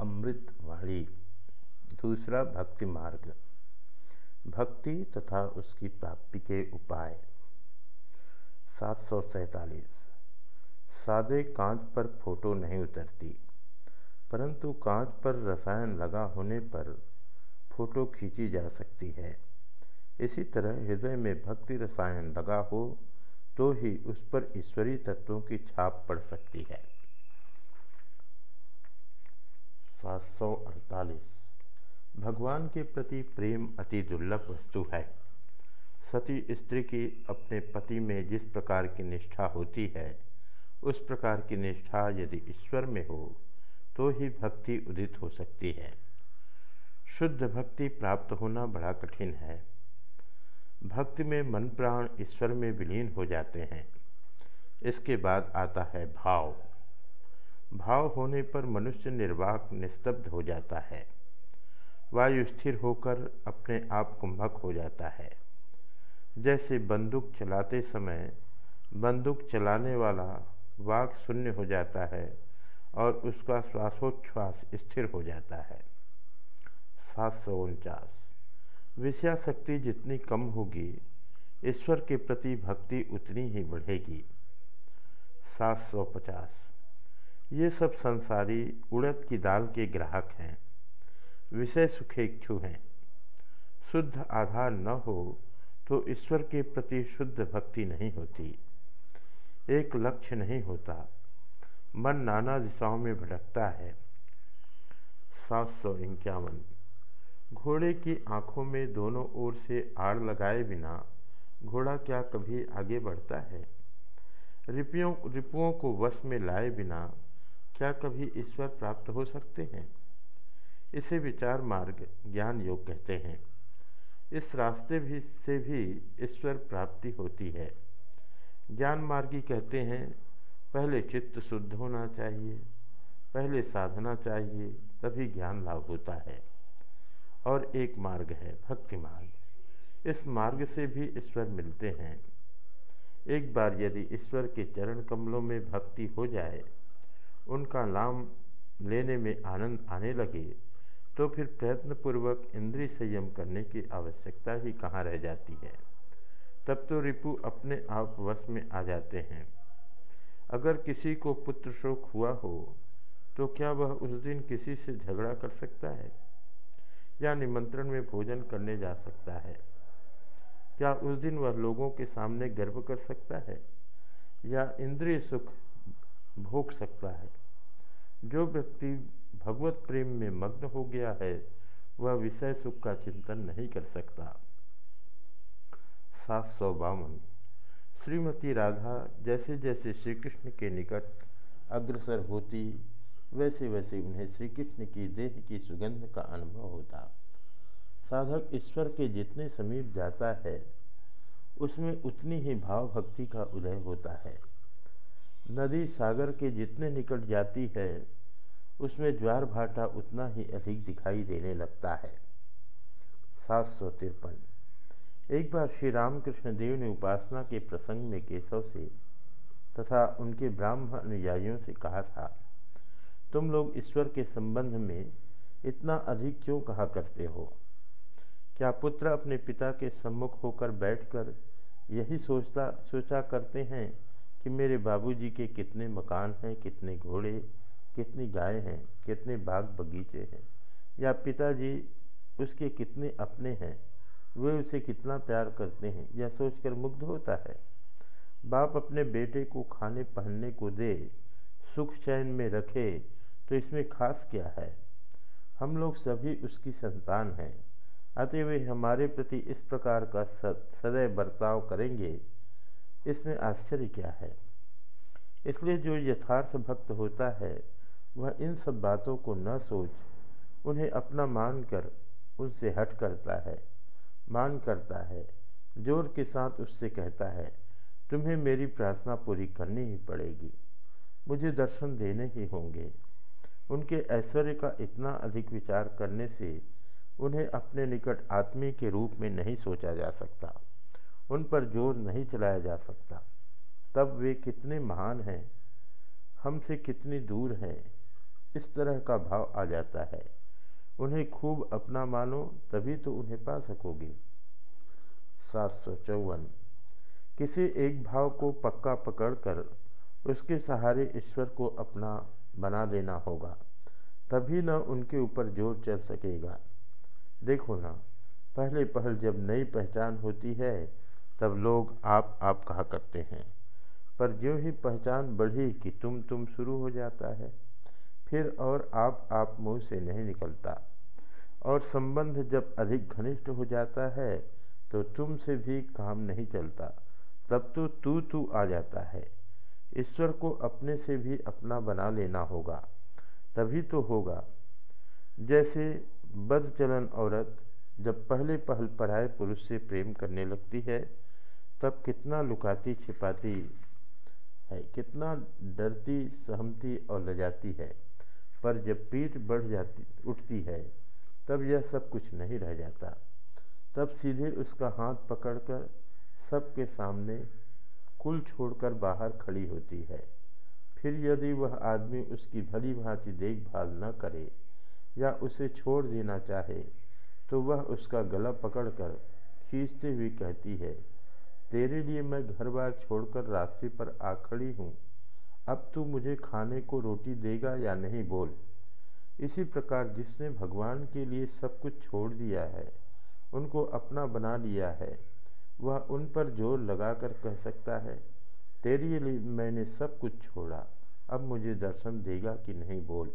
अमृतवाणी दूसरा भक्ति मार्ग। भक्ति तथा उसकी प्राप्ति के उपाय। सात सौ सैतालीस। सादे कांच पर फ़ोटो नहीं उतरती, परंतु कांच पर रसायन लगा होने पर फ़ोटो खींची जा सकती है। इसी तरह हृदय में भक्ति रसायन लगा हो तो ही उस पर ईश्वरीय तत्वों की छाप पड़ सकती है। सात सौ अड़तालीस। भगवान के प्रति प्रेम अति दुर्लभ वस्तु है। सती स्त्री की अपने पति में जिस प्रकार की निष्ठा होती है, उस प्रकार की निष्ठा यदि ईश्वर में हो तो ही भक्ति उदित हो सकती है। शुद्ध भक्ति प्राप्त होना बड़ा कठिन है। भक्ति में मन प्राण ईश्वर में विलीन हो जाते हैं। इसके बाद आता है भाव। भाव होने पर मनुष्य निर्वाक, निस्तब्ध हो जाता है। वायु स्थिर होकर अपने आप कुंभक हो जाता है। जैसे बंदूक चलाते समय बंदूक चलाने वाला वाक शून्य हो जाता है और उसका श्वासोच्छ्वास स्थिर हो जाता है। सात सौ उनचास। विषयाशक्ति जितनी कम होगी, ईश्वर के प्रति भक्ति उतनी ही बढ़ेगी। सात सौ पचास। ये सब संसारी उड़द की दाल के ग्राहक हैं, विषय सुखेक्षु हैं। शुद्ध आधार न हो तो ईश्वर के प्रति शुद्ध भक्ति नहीं होती, एक लक्ष्य नहीं होता। मन नाना दिशाओं में भटकता है। सात सौ इक्यावन। घोड़े की आँखों में दोनों ओर से आड़ लगाए बिना घोड़ा क्या कभी आगे बढ़ता है? रिपियों, रिपुओं को वश में लाए बिना क्या कभी ईश्वर प्राप्त हो सकते हैं? इसे विचार मार्ग, ज्ञान योग कहते हैं। इस रास्ते भी, से भी ईश्वर प्राप्ति होती है। ज्ञान मार्गी कहते हैं, पहले चित्त शुद्ध होना चाहिए, पहले साधना चाहिए, तभी ज्ञान लाभ होता है। और एक मार्ग है, भक्ति मार्ग। इस मार्ग से भी ईश्वर मिलते हैं। एक बार यदि ईश्वर के चरण कमलों में भक्ति हो जाए उनका नाम लेने में आनंद आने लगे तो फिर प्रयत्नपूर्वक इंद्रिय संयम करने की आवश्यकता ही कहाँ रह जाती है। तब तो रिपु अपने आप वश में आ जाते हैं। अगर किसी को पुत्र शोक हुआ हो तो क्या वह उस दिन किसी से झगड़ा कर सकता है? या निमंत्रण में भोजन करने जा सकता है? क्या उस दिन वह लोगों के सामने गर्व कर सकता है? या इंद्रिय सुख भोग सकता है। जो व्यक्ति भगवत प्रेम में मग्न हो गया है, वह विषय सुख का चिंतन नहीं कर सकता। सात सौ बावन। श्रीमती राधा जैसे जैसे श्री कृष्ण के निकट अग्रसर होती वैसे वैसे उन्हें श्री कृष्ण की देह की सुगंध का अनुभव होता। साधक ईश्वर के जितने समीप जाता है, उसमें उतनी ही भाव भक्ति का उदय होता है। नदी सागर के जितने निकट जाती है, उसमें ज्वार भाटा उतना ही अधिक दिखाई देने लगता है। सात सौ तिरपन। एक बार श्री रामकृष्ण देव ने उपासना के प्रसंग में केशव से तथा उनके ब्राह्मण अनुयायियों से कहा था, तुम लोग ईश्वर के संबंध में इतना अधिक क्यों कहा करते हो? क्या पुत्र अपने पिता के सम्मुख होकर बैठकर यही सोचता, सोचा करते हैं कि मेरे बाबूजी के कितने मकान हैं, कितने घोड़े, कितनी गायें हैं, कितने बाग बगीचे हैं, या पिताजी उसके कितने अपने हैं, वे उसे कितना प्यार करते हैं, यह सोचकर मुग्ध होता है। बाप अपने बेटे को खाने पहनने को दे, सुख चैन में रखे तो इसमें खास क्या है? हम लोग सभी उसकी संतान हैं। अतः वे हमारे प्रति इस प्रकार का सदैव बर्ताव करेंगे। इसमें आश्चर्य क्या है? इसलिए जो यथार्थ भक्त होता है, वह इन सब बातों को न सोच, उन्हें अपना मान कर उनसे हट करता है, मान करता है, ज़ोर के साथ उससे कहता है, तुम्हें मेरी प्रार्थना पूरी करनी ही पड़ेगी। मुझे दर्शन देने ही होंगे। उनके ऐश्वर्य का इतना अधिक विचार करने से उन्हें अपने निकट आत्मी के रूप में नहीं सोचा जा सकता। उन पर ज़ोर नहीं चलाया जा सकता। तब वे कितने महान हैं, हमसे कितनी दूर हैं, इस तरह का भाव आ जाता है। उन्हें खूब अपना मानो, तभी तो उन्हें पा सकोगे। सात सौ चौवन। किसी एक भाव को पक्का पकड़कर उसके सहारे ईश्वर को अपना बना देना होगा, तभी न उनके ऊपर ज़ोर चल सकेगा। देखो ना, पहले पहल जब नई पहचान होती है तब लोग आप आप कहा करते हैं। पर जो ही पहचान बढ़ी कि तुम तुम शुरू हो जाता है, फिर और आप आप मुँह से नहीं निकलता। और संबंध जब अधिक घनिष्ठ हो जाता है तो तुम से भी काम नहीं चलता। तब तो तू तू आ जाता है। ईश्वर को अपने से भी अपना बना लेना होगा, तभी तो होगा। जैसे बदचलन औरत जब पहले पहल पढ़ाए पुरुष से प्रेम करने लगती है तब कितना लुकाती छिपाती है, कितना डरती, सहमती और लजाती है। पर जब पीठ बढ़ जाती, उठती है, तब यह सब कुछ नहीं रह जाता। तब सीधे उसका हाथ पकड़कर सबके सामने कुल छोड़कर बाहर खड़ी होती है। फिर यदि वह आदमी उसकी भली भांति देखभाल न करे या उसे छोड़ देना चाहे तो वह उसका गला पकड़कर खींचते हुए कहती है तेरे लिए मैं घर बार छोड़कर रास्ते पर आ खड़ी हूँ। अब तू मुझे खाने को रोटी देगा या नहीं बोल। इसी प्रकार जिसने भगवान के लिए सब कुछ छोड़ दिया है, उनको अपना बना लिया है, वह उन पर ज़ोर लगाकर कह सकता है, तेरे लिए मैंने सब कुछ छोड़ा, अब मुझे दर्शन देगा कि नहीं बोल।